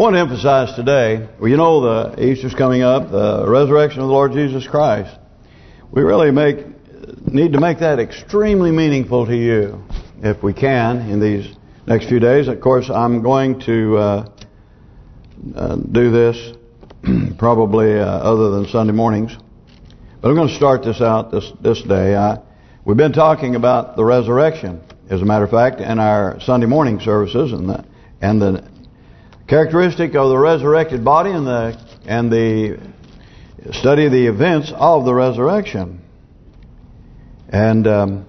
I want to emphasize today, well, you know the Easter's coming up, the resurrection of the Lord Jesus Christ. We really make need to make that extremely meaningful to you, if we can, in these next few days. Of course, I'm going to uh, uh, do this probably uh, other than Sunday mornings. But I'm going to start this out this this day. I, we've been talking about the resurrection, as a matter of fact, in our Sunday morning services, and the and the characteristic of the resurrected body and the and the study of the events of the resurrection. And um,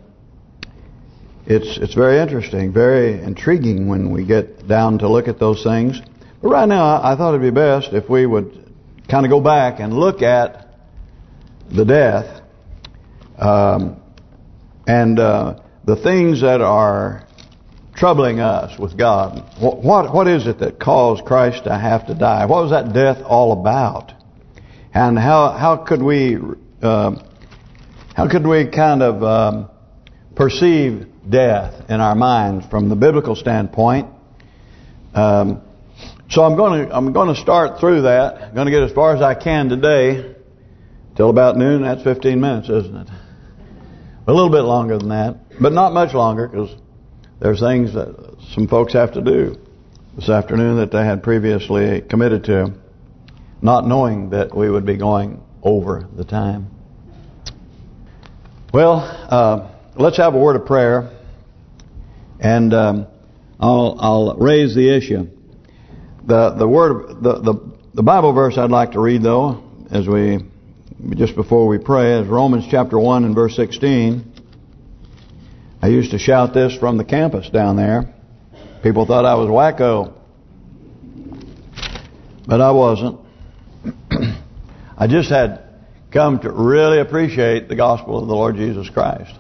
it's it's very interesting, very intriguing when we get down to look at those things. But right now, I thought it'd be best if we would kind of go back and look at the death um, and uh, the things that are troubling us with God. What, what what is it that caused Christ to have to die? What was that death all about? And how how could we uh, how could we kind of um, perceive death in our minds from the biblical standpoint? Um, so I'm going to I'm going to start through that. I'm going to get as far as I can today, till about noon. That's 15 minutes, isn't it? A little bit longer than that, but not much longer because there's things that some folks have to do this afternoon that they had previously committed to, not knowing that we would be going over the time. Well, uh, let's have a word of prayer, and um, I'll I'll raise the issue. The the word the the the Bible verse I'd like to read though, as we just before we pray, is Romans chapter one and verse sixteen. I used to shout this from the campus down there. People thought I was wacko. But I wasn't. I just had come to really appreciate the gospel of the Lord Jesus Christ.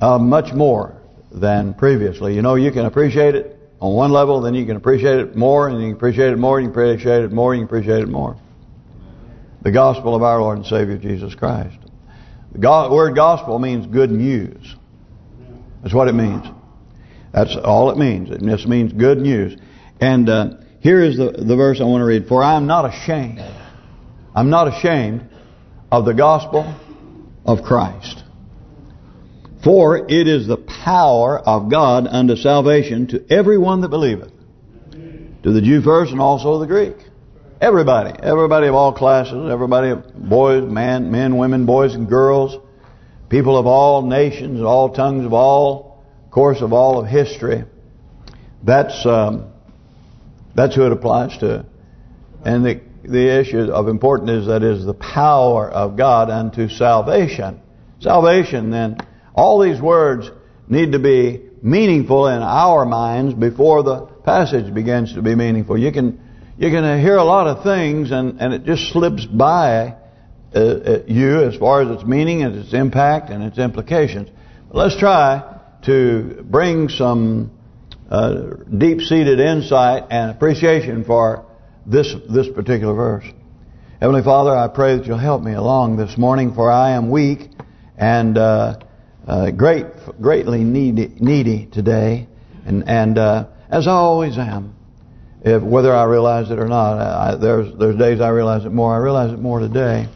Uh, much more than previously. You know, you can appreciate it on one level, then you can appreciate it more, and you can appreciate it more, and you can appreciate it more, and you can appreciate it more. The gospel of our Lord and Savior Jesus Christ. The word gospel means good news. That's what it means. That's all it means. It just means good news. And uh, here is the, the verse I want to read. For I am not ashamed. I'm not ashamed of the gospel of Christ. For it is the power of God unto salvation to everyone that believeth. To the Jew first and also the Greek. Everybody. Everybody of all classes. Everybody, of boys, man, men, women, boys and girls. People of all nations, all tongues of all, course of all of history. That's um, that's who it applies to. And the the issue of important is that is the power of God unto salvation. Salvation, then, all these words need to be meaningful in our minds before the passage begins to be meaningful. You can you can hear a lot of things and and it just slips by uh, uh, you as far as its meaning and its impact and its implications. Let's try to bring some uh, deep-seated insight and appreciation for this this particular verse. Heavenly Father, I pray that you'll help me along this morning, for I am weak and uh, uh, great, greatly needy, needy today, and and uh, as I always am, if whether I realize it or not, I, there's there's days I realize it more. I realize it more today.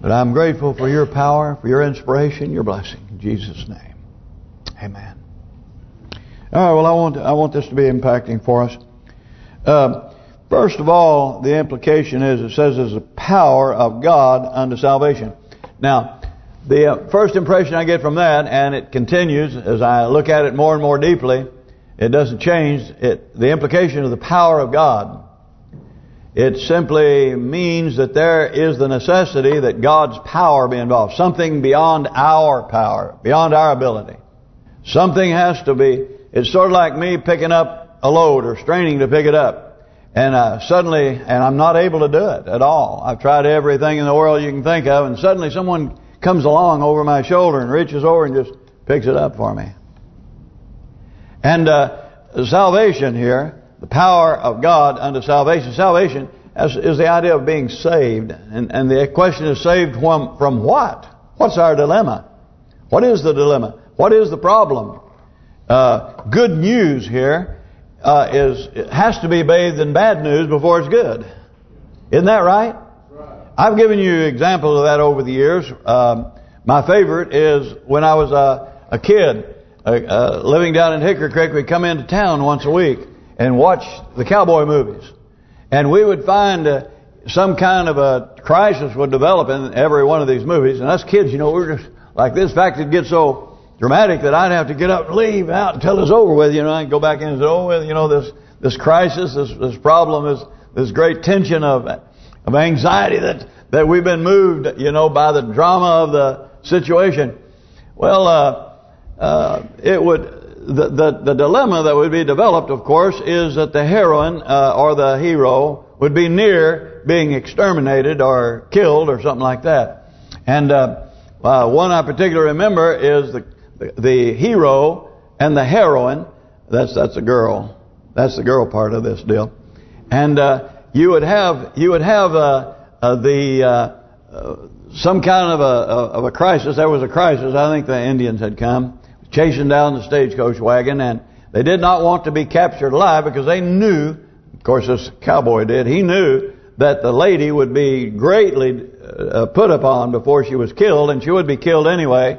But I'm grateful for your power, for your inspiration, your blessing. In Jesus' name. Amen. All right, well, I want I want this to be impacting for us. Uh, first of all, the implication is it says there's a power of God unto salvation. Now, the uh, first impression I get from that, and it continues as I look at it more and more deeply, it doesn't change. It the implication of the power of God it simply means that there is the necessity that God's power be involved. Something beyond our power, beyond our ability. Something has to be. It's sort of like me picking up a load or straining to pick it up. And uh, suddenly, and I'm not able to do it at all. I've tried everything in the world you can think of, and suddenly someone comes along over my shoulder and reaches over and just picks it up for me. And uh, salvation here the power of God unto salvation. Salvation is the idea of being saved. And, and the question is saved from, from what? What's our dilemma? What is the dilemma? What is the problem? Uh, good news here uh, is has to be bathed in bad news before it's good. Isn't that right? I've given you examples of that over the years. Um, my favorite is when I was a, a kid uh, uh, living down in Hickory Creek. We'd come into town once a week and watch the cowboy movies. And we would find uh, some kind of a crisis would develop in every one of these movies. And us kids, you know, we were just like this. In fact, it'd get so dramatic that I'd have to get up and leave out until it's over with. You know, I'd go back in and say, oh, you know, this this crisis, this this problem, this this great tension of of anxiety that that we've been moved, you know, by the drama of the situation. Well, uh, uh, it would the, the the dilemma that would be developed, of course, is that the heroine uh, or the hero would be near being exterminated or killed or something like that. And uh, uh, one I particularly remember is the, the hero and the heroine. That's that's a girl. That's the girl part of this deal. And uh, you would have you would have uh, uh, the some kind of a of a crisis. There was a crisis. I think the Indians had come chasing down the stagecoach wagon, and they did not want to be captured alive because they knew, of course, this cowboy did. He knew that the lady would be greatly uh, put upon before she was killed, and she would be killed anyway.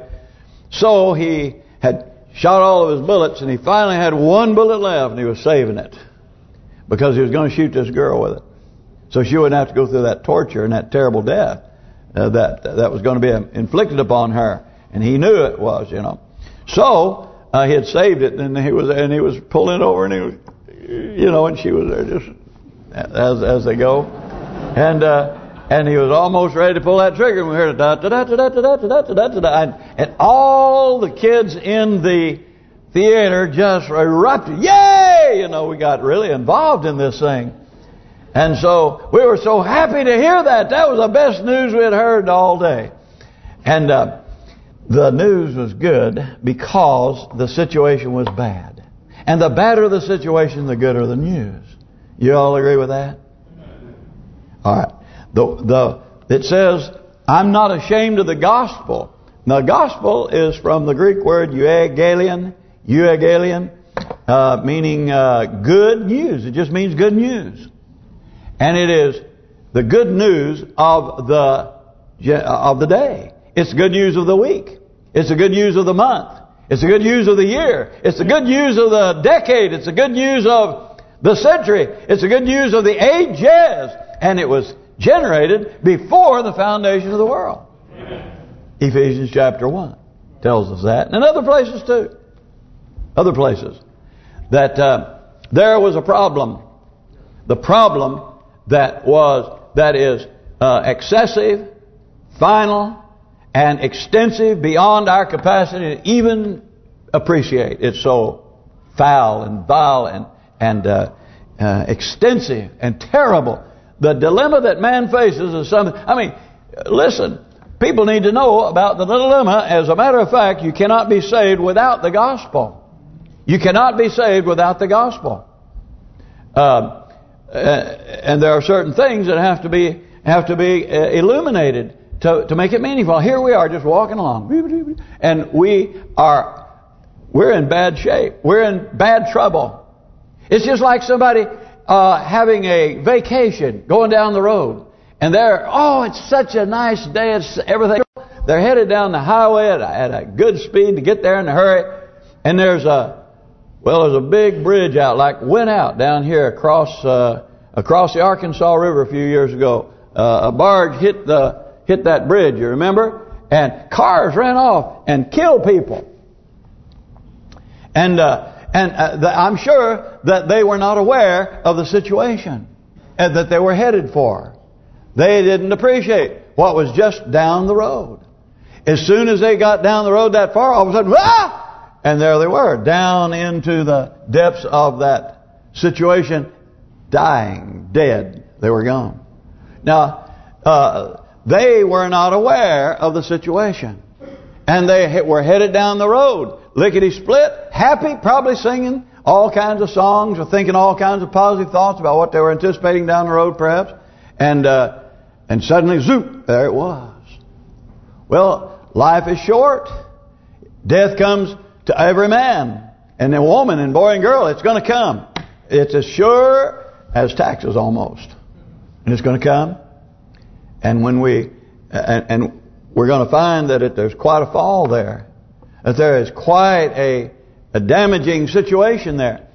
So he had shot all of his bullets, and he finally had one bullet left, and he was saving it because he was going to shoot this girl with it. So she wouldn't have to go through that torture and that terrible death uh, that that was going to be inflicted upon her. And he knew it was, you know. So uh, he had saved it, and he was and he was pulling over, and he was, you know, and she was there just as as they go, and uh, and he was almost ready to pull that trigger, and we heard da da da da da da da da da da and, and all the kids in the theater just erupted. Yay! You know, we got really involved in this thing. And so we were so happy to hear that. That was the best news we had heard all day. And uh, the news was good because the situation was bad. And the badder the situation, the gooder the news. You all agree with that? All right. The the it says, "I'm not ashamed of the gospel." The gospel is from the Greek word euangelion, euangelion, uh, meaning uh, good news. It just means good news. And it is the good news of the of the day. It's good news of the week. It's the good news of the month. It's the good news of the year. It's the good news of the decade. It's the good news of the century. It's the good news of the ages. And it was generated before the foundation of the world. Amen. Ephesians chapter 1 tells us that. And other places too. Other places. That uh, there was a problem. The problem that was that is uh, excessive, final, and extensive beyond our capacity to even appreciate. It's so foul and vile and and uh, uh, extensive and terrible. The dilemma that man faces is something. I mean, listen. People need to know about the dilemma. As a matter of fact, you cannot be saved without the gospel. You cannot be saved without the gospel. Uh, uh, and there are certain things that have to be have to be uh, illuminated to to make it meaningful. Here we are just walking along, and we are we're in bad shape. We're in bad trouble. It's just like somebody uh, having a vacation, going down the road, and they're oh, it's such a nice day. It's everything. They're headed down the highway at a, at a good speed to get there in a hurry, and there's a well, there's a big bridge out, like went out down here across uh, across the Arkansas River a few years ago. Uh, a barge hit the hit that bridge, you remember? And cars ran off and killed people. And uh, and uh, the, I'm sure that they were not aware of the situation and that they were headed for. They didn't appreciate what was just down the road. As soon as they got down the road that far, all of a sudden, ah! And there they were, down into the depths of that situation, dying, dead. They were gone. Now, uh, they were not aware of the situation. And they were headed down the road, lickety-split, happy, probably singing all kinds of songs or thinking all kinds of positive thoughts about what they were anticipating down the road, perhaps. And uh, and suddenly, zoop, there it was. Well, life is short. Death comes to every man and a woman and boy and girl. It's going to come. it's as sure as taxes almost. And it's going to come. And when we, and, and we're going to find that it, there's quite a fall there. That there is quite a, a damaging situation there.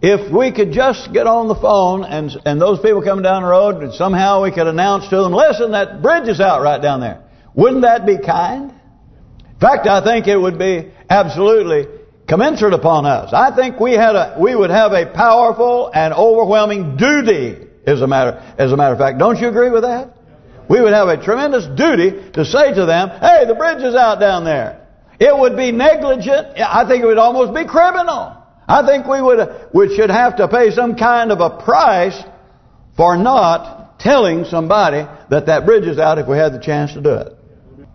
If we could just get on the phone and and those people coming down the road and somehow we could announce to them, listen, that bridge is out right down there. Wouldn't that be kind? In fact, I think it would be absolutely commensurate upon us. I think we had a we would have a powerful and overwhelming duty as a matter as a matter of fact. Don't you agree with that? We would have a tremendous duty to say to them, "Hey, the bridge is out down there." It would be negligent. I think it would almost be criminal I think we would we should have to pay some kind of a price for not telling somebody that that bridge is out if we had the chance to do it.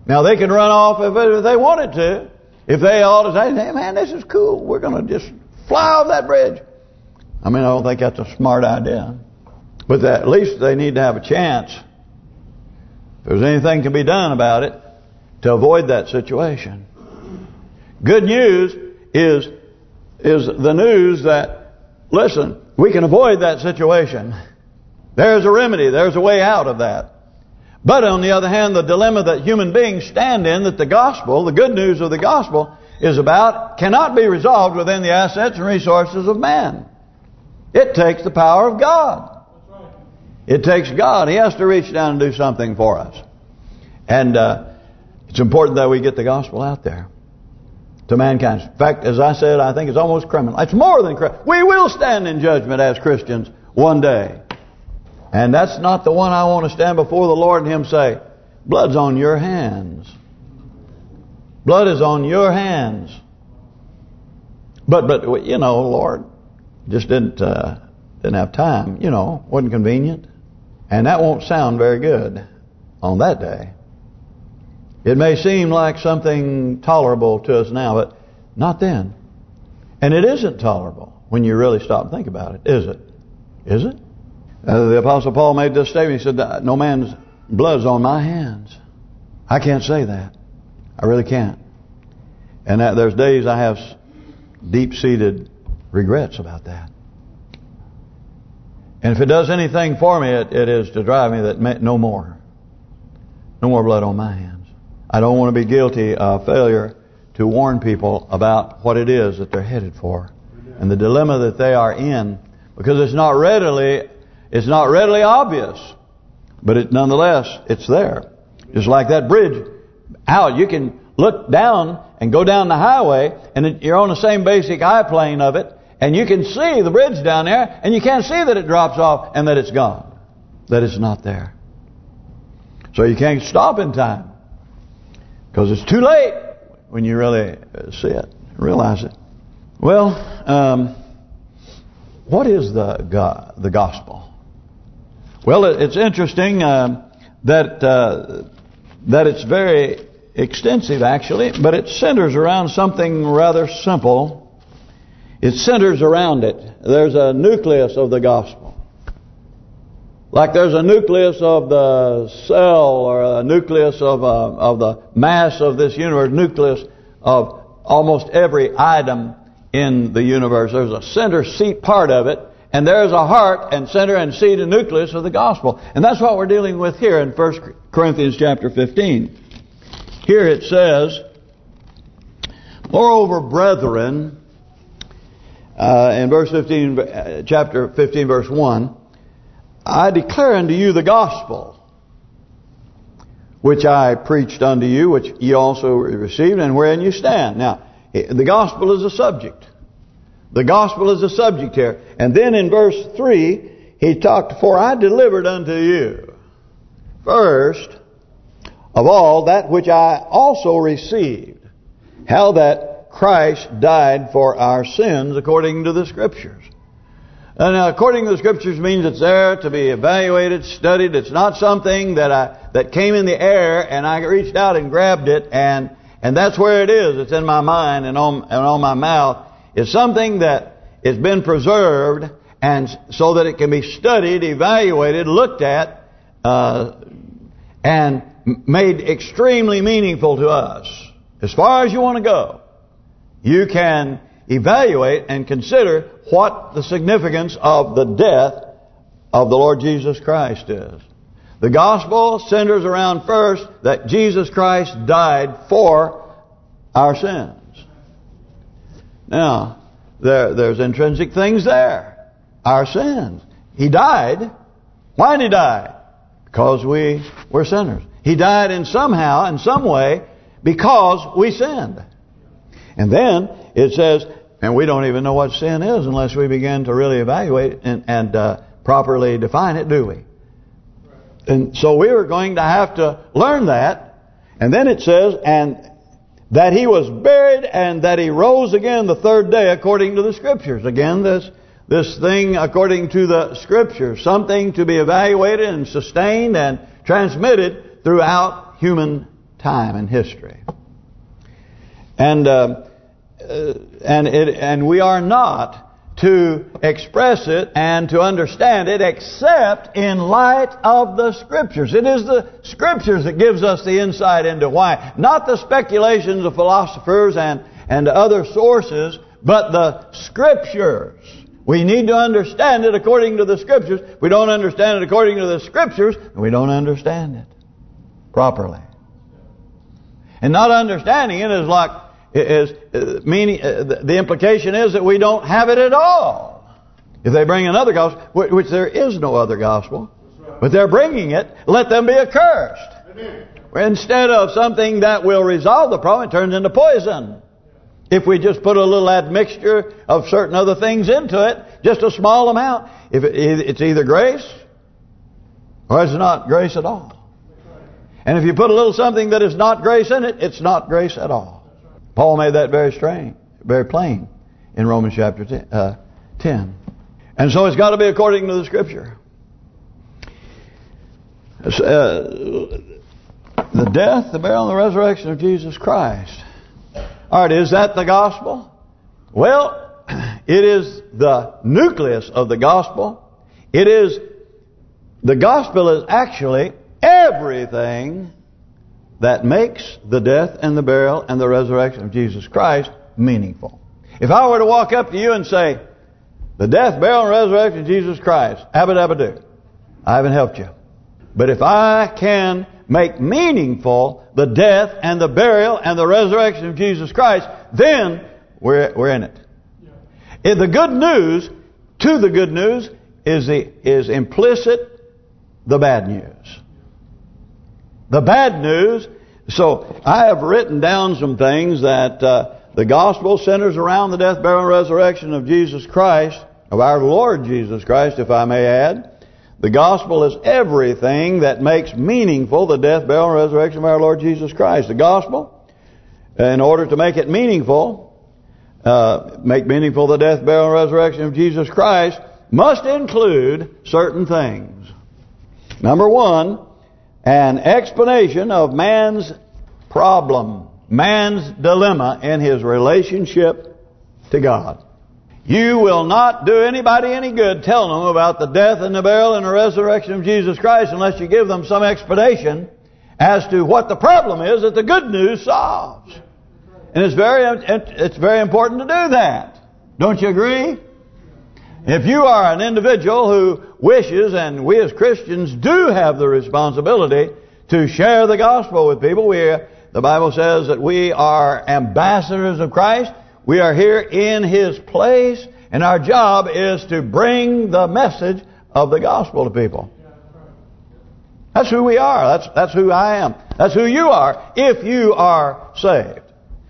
Now they can run off if, they wanted to. If they all say, hey man, this is cool. We're going to just fly off that bridge. I mean, I don't think that's a smart idea. But at least they need to have a chance. If there's anything can be done about it to avoid that situation. Good news is is the news that, listen, we can avoid that situation. There's a remedy. There's a way out of that. But on the other hand, the dilemma that human beings stand in, that the gospel, the good news of the gospel, is about, cannot be resolved within the assets and resources of man. It takes the power of God. It takes God. He has to reach down and do something for us. And uh, it's important that we get the gospel out there to mankind. In fact, as I said, I think it's almost criminal. It's more than criminal. We will stand in judgment as Christians one day. And that's not the one I want to stand before the Lord and Him say, blood's on your hands. Blood is on your hands. But, but you know, Lord, just didn't uh, didn't have time. You know, wasn't convenient. And that won't sound very good on that day. It may seem like something tolerable to us now, but not then. And it isn't tolerable when you really stop and think about it, is it? Is it? Uh, the Apostle Paul made this statement. He said, no man's blood's on my hands. I can't say that. I really can't. And that there's days I have deep-seated regrets about that. And if it does anything for me, it, it is to drive me that no more. No more blood on my hands. I don't want to be guilty of failure to warn people about what it is that they're headed for and the dilemma that they are in because it's not readily it's not readily obvious but it nonetheless it's there just like that bridge out you can look down and go down the highway and you're on the same basic eye plane of it and you can see the bridge down there and you can't see that it drops off and that it's gone that it's not there so you can't stop in time because it's too late when you really uh, see it, realize it. Well, um, what is the God, the gospel? Well, it's interesting uh, that uh, that it's very extensive, actually, but it centers around something rather simple. It centers around it. There's a nucleus of the gospel. Like there's a nucleus of the cell or a nucleus of uh, of the mass of this universe, nucleus of almost every item in the universe. There's a center seat part of it, and there's a heart and center and seat and nucleus of the gospel. And that's what we're dealing with here in 1 Corinthians chapter 15. Here it says, Moreover, brethren, uh, in verse 15, uh, chapter 15, verse 1, I declare unto you the gospel, which I preached unto you, which ye also received, and wherein you stand. Now, the gospel is a subject. The gospel is a subject here. And then in verse 3, he talked, For I delivered unto you, first of all, that which I also received, how that Christ died for our sins according to the Scriptures. And uh, according to the Scriptures means it's there to be evaluated, studied. It's not something that I that came in the air and I reached out and grabbed it and and that's where it is. It's in my mind and on and on my mouth. It's something that has been preserved and so that it can be studied, evaluated, looked at, uh, and made extremely meaningful to us. As far as you want to go, you can evaluate and consider what the significance of the death of the Lord Jesus Christ is. The gospel centers around first that Jesus Christ died for our sins. Now, there, there's intrinsic things there. Our sins. He died. Why did he die? Because we were sinners. He died in somehow, in some way, because we sinned. And then it says, and we don't even know what sin is unless we begin to really evaluate and, and uh, properly define it, do we? And so we are going to have to learn that. And then it says, and that he was buried and that he rose again the third day according to the Scriptures. Again, this this thing according to the Scriptures. Something to be evaluated and sustained and transmitted throughout human time and history. And uh, uh, and it and we are not to express it and to understand it except in light of the Scriptures. It is the Scriptures that gives us the insight into why. Not the speculations of philosophers and, and other sources, but the Scriptures. We need to understand it according to the Scriptures. We don't understand it according to the Scriptures, we don't understand it properly. And not understanding it is like is uh, meaning uh, the implication is that we don't have it at all. If they bring another gospel, which there is no other gospel, but they're bringing it, let them be accursed. Instead of something that will resolve the problem, it turns into poison. If we just put a little admixture of certain other things into it, just a small amount, if it's either grace or it's not grace at all. And if you put a little something that is not grace in it, it's not grace at all. Paul made that very strange, very plain in Romans chapter 10. Uh, 10. And so it's got to be according to the Scripture. Uh, the death, the burial, and the resurrection of Jesus Christ. All right, is that the gospel? Well, it is the nucleus of the gospel. It is, the gospel is actually everything that makes the death and the burial and the resurrection of Jesus Christ meaningful. If I were to walk up to you and say, the death, burial, and resurrection of Jesus Christ, abba dabba do, I haven't helped you. But if I can make meaningful the death and the burial and the resurrection of Jesus Christ, then we're we're in it. Yeah. The good news to the good news is the is implicit the bad news. The bad news, so I have written down some things that uh, the gospel centers around the death, burial, and resurrection of Jesus Christ, of our Lord Jesus Christ, if I may add. The gospel is everything that makes meaningful the death, burial, and resurrection of our Lord Jesus Christ. The gospel, in order to make it meaningful, uh, make meaningful the death, burial, and resurrection of Jesus Christ, must include certain things. Number one, an explanation of man's problem, man's dilemma in his relationship to God. You will not do anybody any good telling them about the death and the burial and the resurrection of Jesus Christ unless you give them some explanation as to what the problem is that the good news solves. And it's very it's very important to do that. Don't you agree? If you are an individual who wishes, and we as Christians do have the responsibility to share the gospel with people. We, the Bible says that we are ambassadors of Christ. We are here in His place, and our job is to bring the message of the gospel to people. That's who we are. That's that's who I am. That's who you are if you are saved.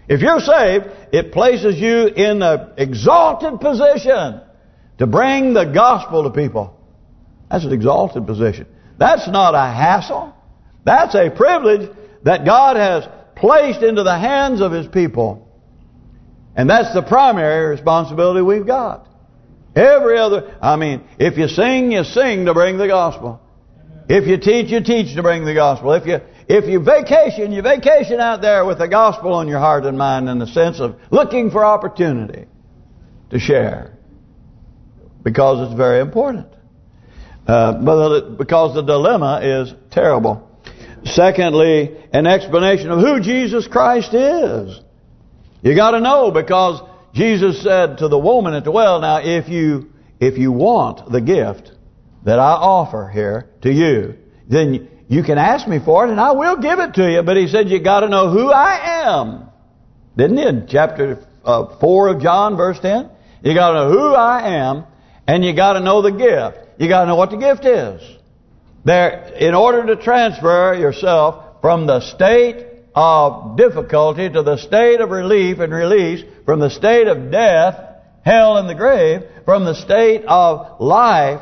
If you're saved, it places you in an exalted position to bring the gospel to people. That's an exalted position. That's not a hassle. That's a privilege that God has placed into the hands of His people. And that's the primary responsibility we've got. Every other, I mean, if you sing, you sing to bring the gospel. If you teach, you teach to bring the gospel. If you if you vacation, you vacation out there with the gospel on your heart and mind in the sense of looking for opportunity to share because it's very important. Uh, because the dilemma is terrible. Secondly, an explanation of who Jesus Christ is. You got to know because Jesus said to the woman at the well, now if you if you want the gift that I offer here to you, then you can ask me for it and I will give it to you. But he said you got to know who I am. Didn't he? In chapter uh, 4 of John, verse 10. You got to know who I am and you got to know the gift. You got to know what the gift is. There, in order to transfer yourself from the state of difficulty to the state of relief and release, from the state of death, hell and the grave, from the state of life,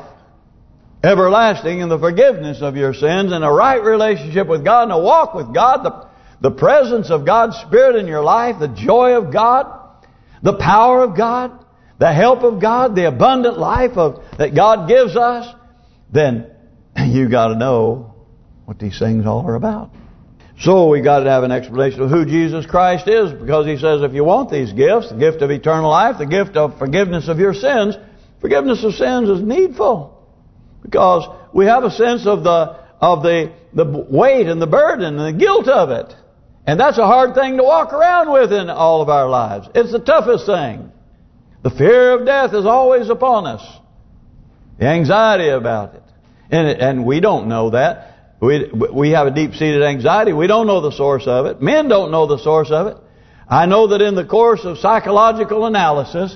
everlasting, and the forgiveness of your sins, and a right relationship with God, and a walk with God, the, the presence of God's Spirit in your life, the joy of God, the power of God, the help of God, the abundant life of that God gives us, then you got to know what these things all are about. So we got to have an explanation of who Jesus Christ is because he says if you want these gifts, the gift of eternal life, the gift of forgiveness of your sins, forgiveness of sins is needful. Because we have a sense of the of the the weight and the burden and the guilt of it. And that's a hard thing to walk around with in all of our lives. It's the toughest thing. The fear of death is always upon us. The anxiety about it. And, and we don't know that. We we have a deep-seated anxiety. We don't know the source of it. Men don't know the source of it. I know that in the course of psychological analysis,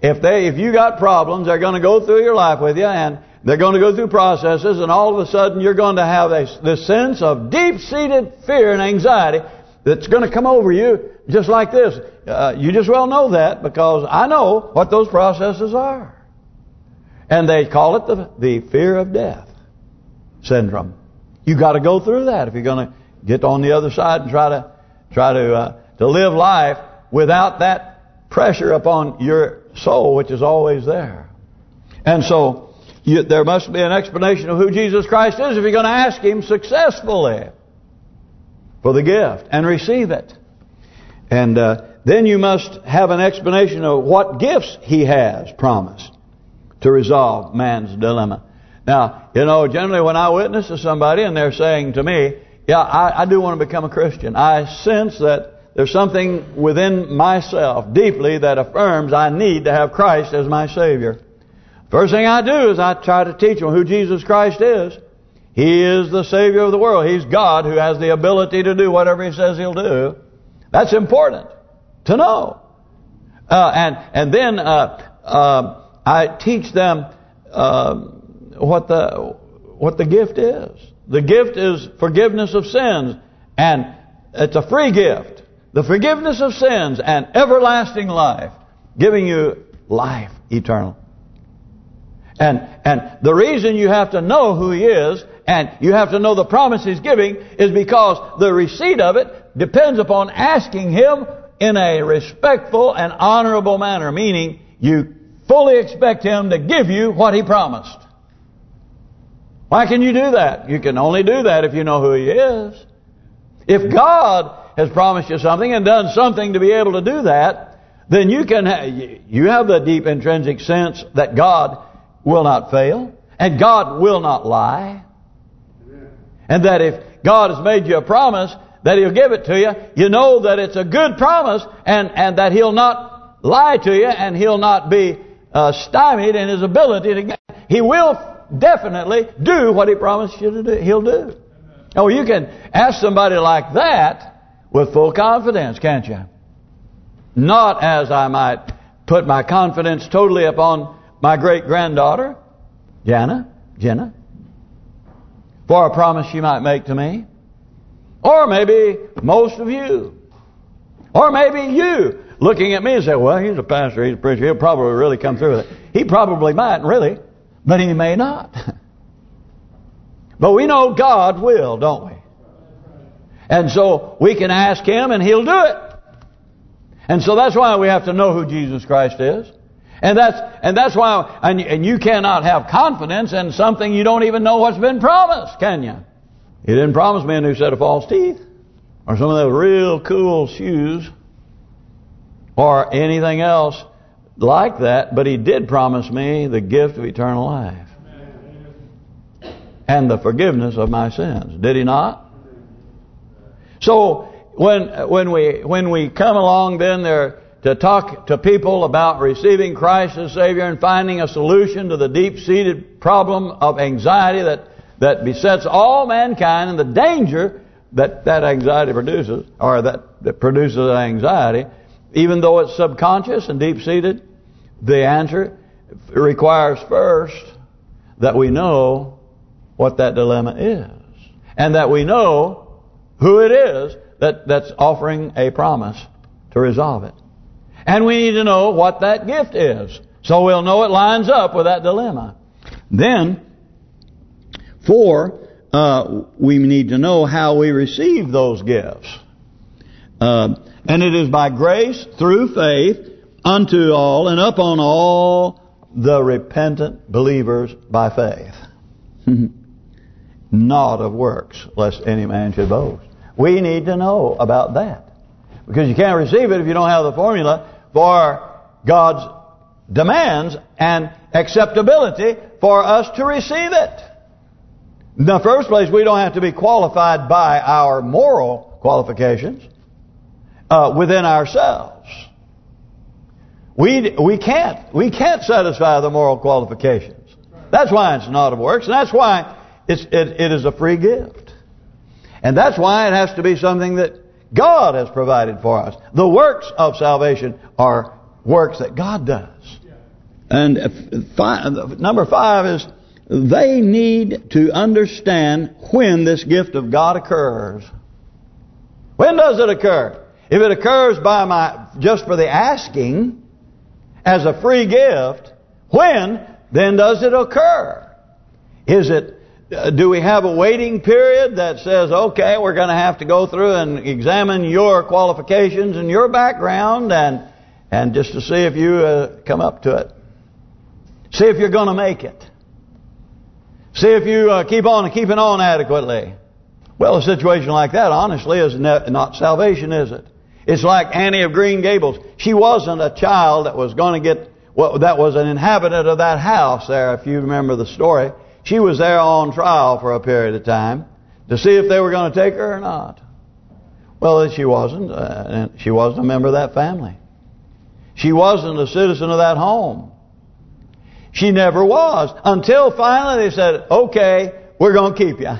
if they if you got problems, they're going to go through your life with you, and they're going to go through processes, and all of a sudden you're going to have a, this sense of deep-seated fear and anxiety that's going to come over you just like this. Uh, you just well know that because I know what those processes are. And they call it the the fear of death syndrome. You got to go through that if you're going to get on the other side and try to try to uh, to live life without that pressure upon your soul, which is always there. And so you, there must be an explanation of who Jesus Christ is if you're going to ask Him successfully for the gift and receive it. And uh, then you must have an explanation of what gifts He has promised to resolve man's dilemma. Now, you know, generally when I witness to somebody and they're saying to me, yeah, I, I do want to become a Christian. I sense that there's something within myself deeply that affirms I need to have Christ as my Savior. First thing I do is I try to teach them who Jesus Christ is. He is the Savior of the world. He's God who has the ability to do whatever He says He'll do. That's important to know. Uh, and and then uh, uh, I teach them uh, what the what the gift is. The gift is forgiveness of sins, and it's a free gift. The forgiveness of sins and everlasting life, giving you life eternal. And and the reason you have to know who He is and you have to know the promise He's giving is because the receipt of it depends upon asking Him in a respectful and honorable manner, meaning you fully expect Him to give you what He promised. Why can you do that? You can only do that if you know who He is. If God has promised you something and done something to be able to do that, then you can ha you have the deep intrinsic sense that God will not fail and God will not lie. And that if God has made you a promise that He'll give it to you, you know that it's a good promise and, and that He'll not lie to you and He'll not be uh, stymied in His ability to get. He will definitely do what he promised you to do. He'll do. Oh, you can ask somebody like that with full confidence, can't you? Not as I might put my confidence totally upon my great-granddaughter, Jana, Jenna, for a promise she might make to me. Or maybe most of you. Or maybe you looking at me and say, well, he's a pastor, he's a preacher, he'll probably really come through with it. He probably might, really. But he may not. but we know God will, don't we? And so we can ask him and he'll do it. And so that's why we have to know who Jesus Christ is. And that's and that's why and, and you cannot have confidence in something you don't even know what's been promised, can you? He didn't promise me a new set of false teeth or some of those real cool shoes or anything else like that, but he did promise me the gift of eternal life. And the forgiveness of my sins. Did he not? So when when we when we come along then there to talk to people about receiving Christ as Savior and finding a solution to the deep-seated problem of anxiety that that besets all mankind and the danger that that anxiety produces, or that, that produces anxiety, even though it's subconscious and deep-seated, the answer requires first that we know what that dilemma is. And that we know who it is that that's offering a promise to resolve it. And we need to know what that gift is. So we'll know it lines up with that dilemma. Then, four, uh, we need to know how we receive those gifts. Uh, and it is by grace through faith unto all and upon all the repentant believers by faith. Not of works, lest any man should boast. We need to know about that. Because you can't receive it if you don't have the formula for God's demands and acceptability for us to receive it. In the first place, we don't have to be qualified by our moral qualifications uh, within ourselves. We we can't we can't satisfy the moral qualifications. That's why it's not of works, and that's why it's it, it is a free gift, and that's why it has to be something that God has provided for us. The works of salvation are works that God does. And five, number five is they need to understand when this gift of God occurs. When does it occur? If it occurs by my just for the asking, as a free gift, when then does it occur? Is it do we have a waiting period that says, okay, we're going to have to go through and examine your qualifications and your background and and just to see if you uh, come up to it. See if you're going to make it. See if you uh, keep on keeping on adequately. Well, a situation like that, honestly, is not salvation, is it? It's like Annie of Green Gables. She wasn't a child that was going to get, well, that was an inhabitant of that house there, if you remember the story. She was there on trial for a period of time to see if they were going to take her or not. Well, she wasn't. Uh, she wasn't a member of that family. She wasn't a citizen of that home. She never was. Until finally they said, okay, we're going to keep you.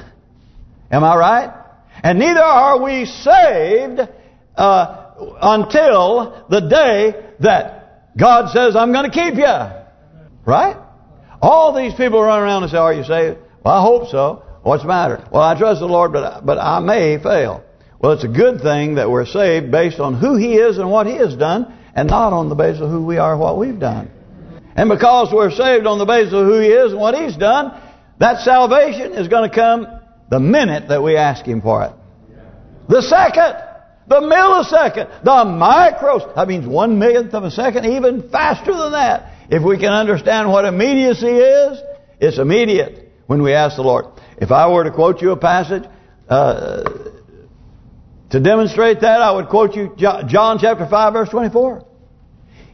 Am I right? And neither are we saved uh, until the day that God says, I'm going to keep you. Right? All these people run around and say, are you saved? Well, I hope so. What's the matter? Well, I trust the Lord, but but I may fail. Well, it's a good thing that we're saved based on who He is and what He has done, and not on the basis of who we are what we've done. And because we're saved on the basis of who He is and what He's done, that salvation is going to come the minute that we ask Him for it. The second, the millisecond, the micros, that means one millionth of a second, even faster than that. If we can understand what immediacy is, it's immediate when we ask the Lord. If I were to quote you a passage, uh, to demonstrate that, I would quote you John chapter 5, verse 24.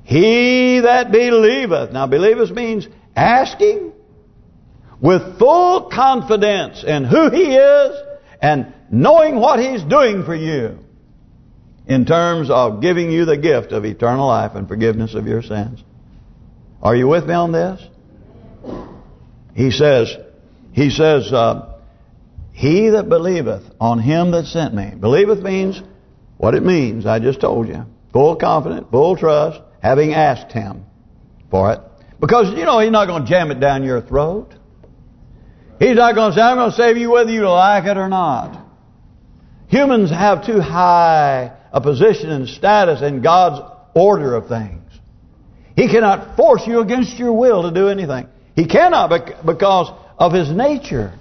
He that believeth. Now, believeth means asking with full confidence in who He is and knowing what He's doing for you in terms of giving you the gift of eternal life and forgiveness of your sins. Are you with me on this? He says, He says, uh, He that believeth on Him that sent me. Believeth means what it means, I just told you. Full confidence, full trust, having asked him for it. Because, you know, he's not going to jam it down your throat. He's not going to say, I'm going to save you whether you like it or not. Humans have too high a position and status in God's order of things. He cannot force you against your will to do anything. He cannot because of his nature.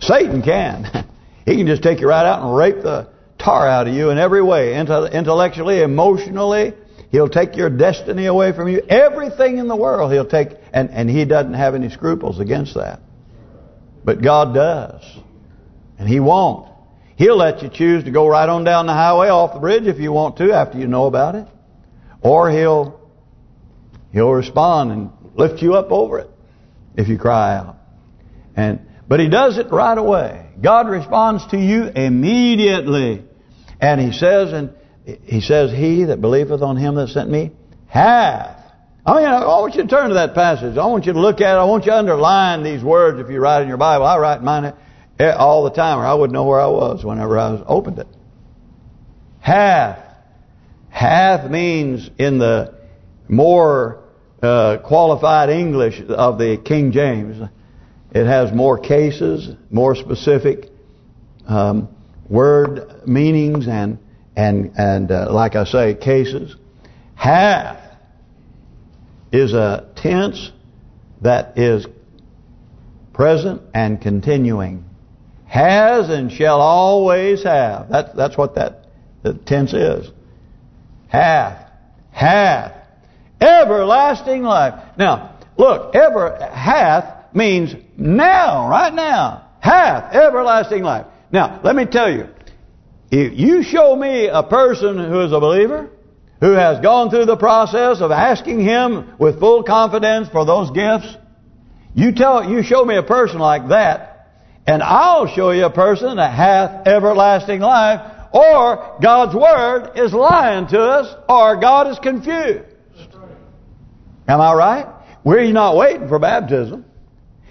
Satan can. he can just take you right out and rape the tar out of you in every way, intellectually, emotionally, He'll take your destiny away from you. Everything in the world he'll take. And, and he doesn't have any scruples against that. But God does. And he won't. He'll let you choose to go right on down the highway off the bridge if you want to after you know about it. Or he'll he'll respond and lift you up over it if you cry out. And But he does it right away. God responds to you immediately. And he says in he says, He that believeth on him that sent me hath. I mean, I want you to turn to that passage. I want you to look at it. I want you to underline these words if you write in your Bible. I write mine all the time or I wouldn't know where I was whenever I opened it. Hath. Hath means in the more uh, qualified English of the King James, it has more cases, more specific um, word meanings and and and uh, like I say, cases. Hath is a tense that is present and continuing. Has and shall always have. That's that's what that tense is. Hath, hath, everlasting life. Now, look, ever hath means now, right now. Hath everlasting life. Now, let me tell you, if you show me a person who is a believer, who has gone through the process of asking Him with full confidence for those gifts, you tell, you show me a person like that, and I'll show you a person that hath everlasting life, or God's Word is lying to us, or God is confused. Am I right? We're not waiting for baptism.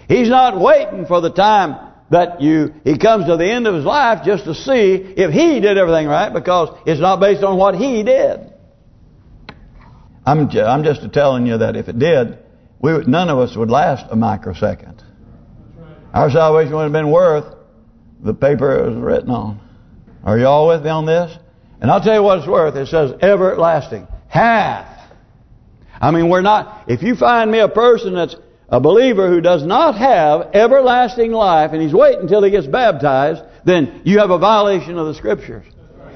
He's not waiting for the time that you he comes to the end of his life just to see if he did everything right because it's not based on what he did. I'm I'm just telling you that if it did, we none of us would last a microsecond. Our salvation would have been worth the paper it was written on. Are you all with me on this? And I'll tell you what it's worth. It says everlasting. Hath. I mean, we're not... If you find me a person that's a believer who does not have everlasting life and he's waiting until he gets baptized, then you have a violation of the Scriptures.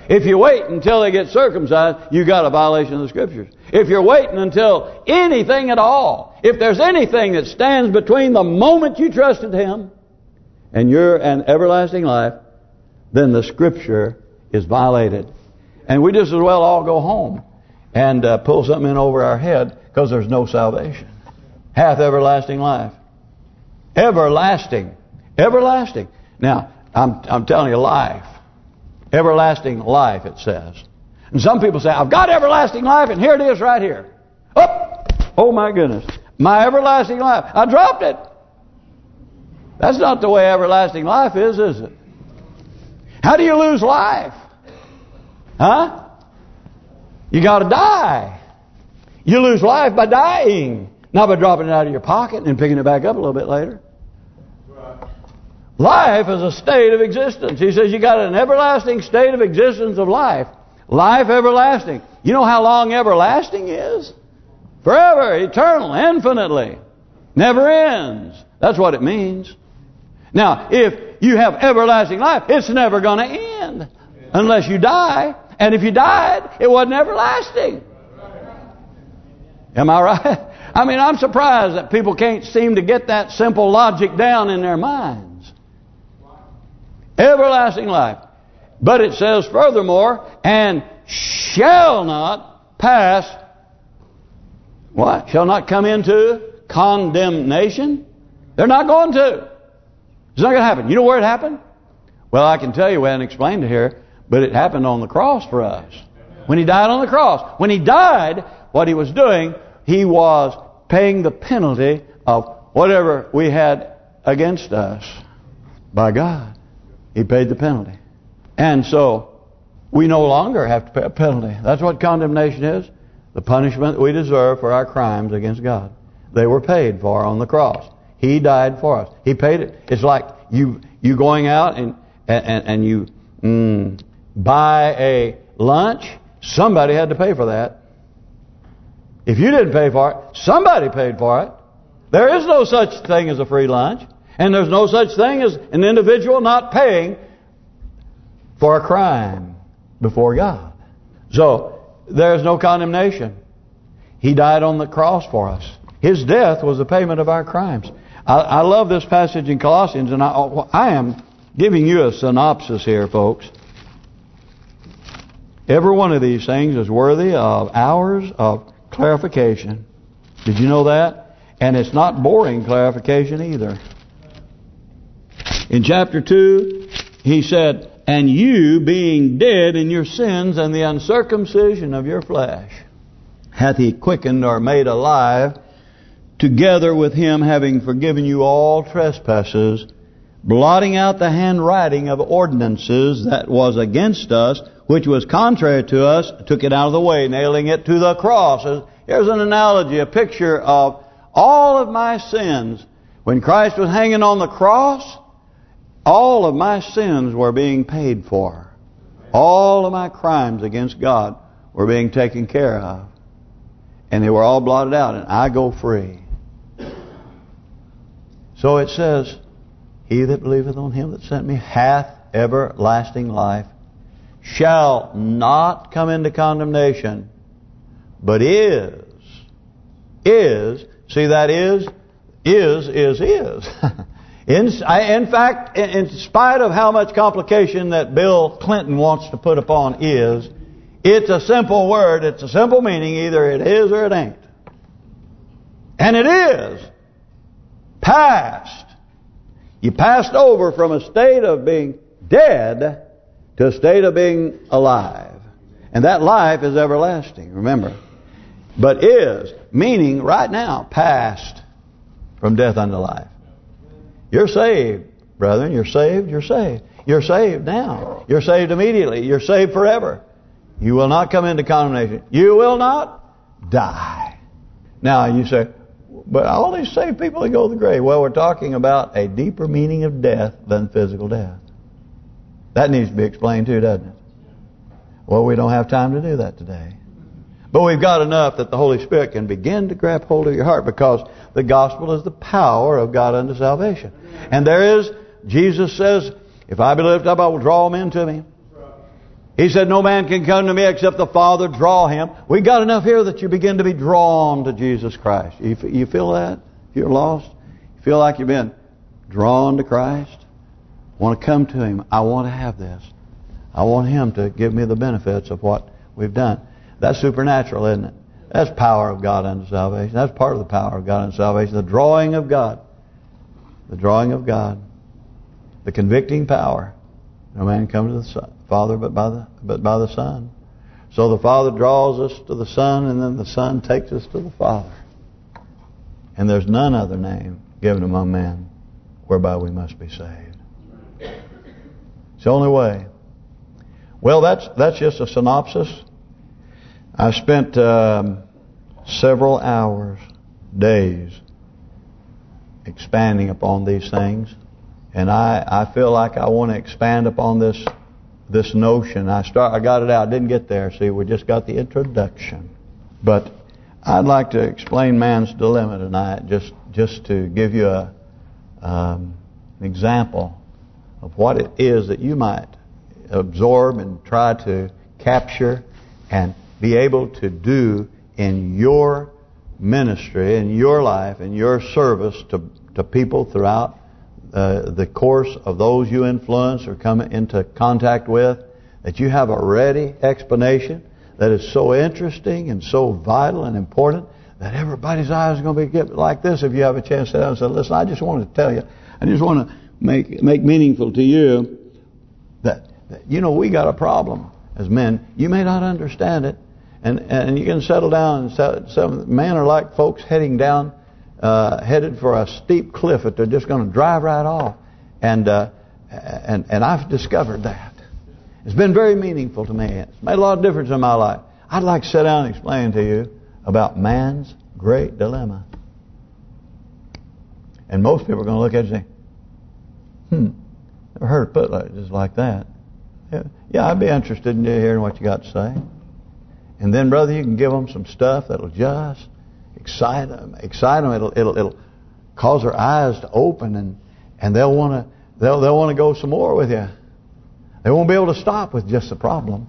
If you wait until they get circumcised, you got a violation of the Scriptures. If you're waiting until anything at all, if there's anything that stands between the moment you trusted Him and your and everlasting life, then the Scripture is violated. And we just as well all go home and uh, pull something in over our head because there's no salvation hath everlasting life. Everlasting. Everlasting. Now, I'm I'm telling you life. Everlasting life, it says. And some people say, I've got everlasting life, and here it is right here. Oh, oh my goodness. My everlasting life. I dropped it. That's not the way everlasting life is, is it? How do you lose life? Huh? You got to die. You lose life by dying. Not by dropping it out of your pocket and picking it back up a little bit later. Life is a state of existence. He says you got an everlasting state of existence of life. Life everlasting. You know how long everlasting is? Forever, eternal, infinitely. Never ends. That's what it means. Now, if you have everlasting life, it's never going to end. Unless you die. And if you died, it wasn't everlasting. Am I right? I mean, I'm surprised that people can't seem to get that simple logic down in their minds. Everlasting life. But it says furthermore, and shall not pass, what? Shall not come into condemnation? They're not going to. It's not going to happen. You know where it happened? Well, I can tell you, we haven't explained it here, but it happened on the cross for us. When he died on the cross. When he died, what he was doing, he was paying the penalty of whatever we had against us by God. He paid the penalty. And so we no longer have to pay a penalty. That's what condemnation is. The punishment we deserve for our crimes against God. They were paid for on the cross. He died for us. He paid it. It's like you you going out and and, and you mm, buy a lunch. Somebody had to pay for that. If you didn't pay for it, somebody paid for it. There is no such thing as a free lunch. And there's no such thing as an individual not paying for a crime before God. So, there's no condemnation. He died on the cross for us. His death was the payment of our crimes. I, I love this passage in Colossians, and I, I am giving you a synopsis here, folks. Every one of these things is worthy of hours of clarification. Did you know that? And it's not boring clarification either. In chapter 2, he said, And you, being dead in your sins and the uncircumcision of your flesh, hath he quickened or made alive, together with him having forgiven you all trespasses, blotting out the handwriting of ordinances that was against us, which was contrary to us, took it out of the way, nailing it to the cross. Here's an analogy, a picture of all of my sins. When Christ was hanging on the cross, all of my sins were being paid for. All of my crimes against God were being taken care of. And they were all blotted out, and I go free. So it says, He that believeth on Him that sent me hath everlasting life, shall not come into condemnation, but is, is, see that is, is, is, is. in, in fact, in spite of how much complication that Bill Clinton wants to put upon is, it's a simple word, it's a simple meaning, either it is or it ain't. And it is. Past. You passed over from a state of being dead to a state of being alive. And that life is everlasting, remember. But is, meaning right now, passed from death unto life. You're saved, brethren. You're saved, you're saved. You're saved now. You're saved immediately. You're saved forever. You will not come into condemnation. You will not die. Now you say, but all these saved people that go to the grave. Well, we're talking about a deeper meaning of death than physical death. That needs to be explained too, doesn't it? Well, we don't have time to do that today. But we've got enough that the Holy Spirit can begin to grab hold of your heart because the gospel is the power of God unto salvation. And there is, Jesus says, if I be lifted up, I will draw men to me. He said, no man can come to me except the Father draw him. We got enough here that you begin to be drawn to Jesus Christ. You, you feel that? You're lost? You feel like you've been drawn to Christ? want to come to Him. I want to have this. I want Him to give me the benefits of what we've done. That's supernatural, isn't it? That's power of God unto salvation. That's part of the power of God unto salvation. The drawing of God. The drawing of God. The convicting power. No man comes to the Father but by the but by the Son. So the Father draws us to the Son, and then the Son takes us to the Father. And there's none other name given among men whereby we must be saved. It's the only way. Well, that's that's just a synopsis. I spent um, several hours, days, expanding upon these things, and I I feel like I want to expand upon this this notion. I start I got it out, didn't get there. See, we just got the introduction, but I'd like to explain man's dilemma tonight, just just to give you a um, an example of what it is that you might absorb and try to capture and be able to do in your ministry, in your life, in your service to to people throughout uh, the course of those you influence or come into contact with, that you have a ready explanation that is so interesting and so vital and important that everybody's eyes are going to be like this if you have a chance to sit down and say, listen, I just wanted to tell you, I just want to make make meaningful to you that, that you know we got a problem as men. You may not understand it, and and you can settle down. And some men are like folks heading down, uh, headed for a steep cliff that they're just going to drive right off, and uh, and and I've discovered that. It's been very meaningful to me. It's made a lot of difference in my life. I'd like to sit down and explain to you about man's great dilemma. And most people are going to look at you and say, Hmm. Never heard it put like, just like that. Yeah, yeah, I'd be interested in hearing what you got to say. And then, brother, you can give them some stuff that'll just excite them. Excite them. It'll it'll it'll cause their eyes to open, and and they'll want to they'll they'll want to go some more with you. They won't be able to stop with just the problem.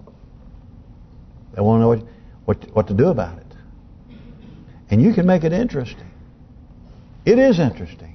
They won't know what what what to do about it. And you can make it interesting. It is interesting.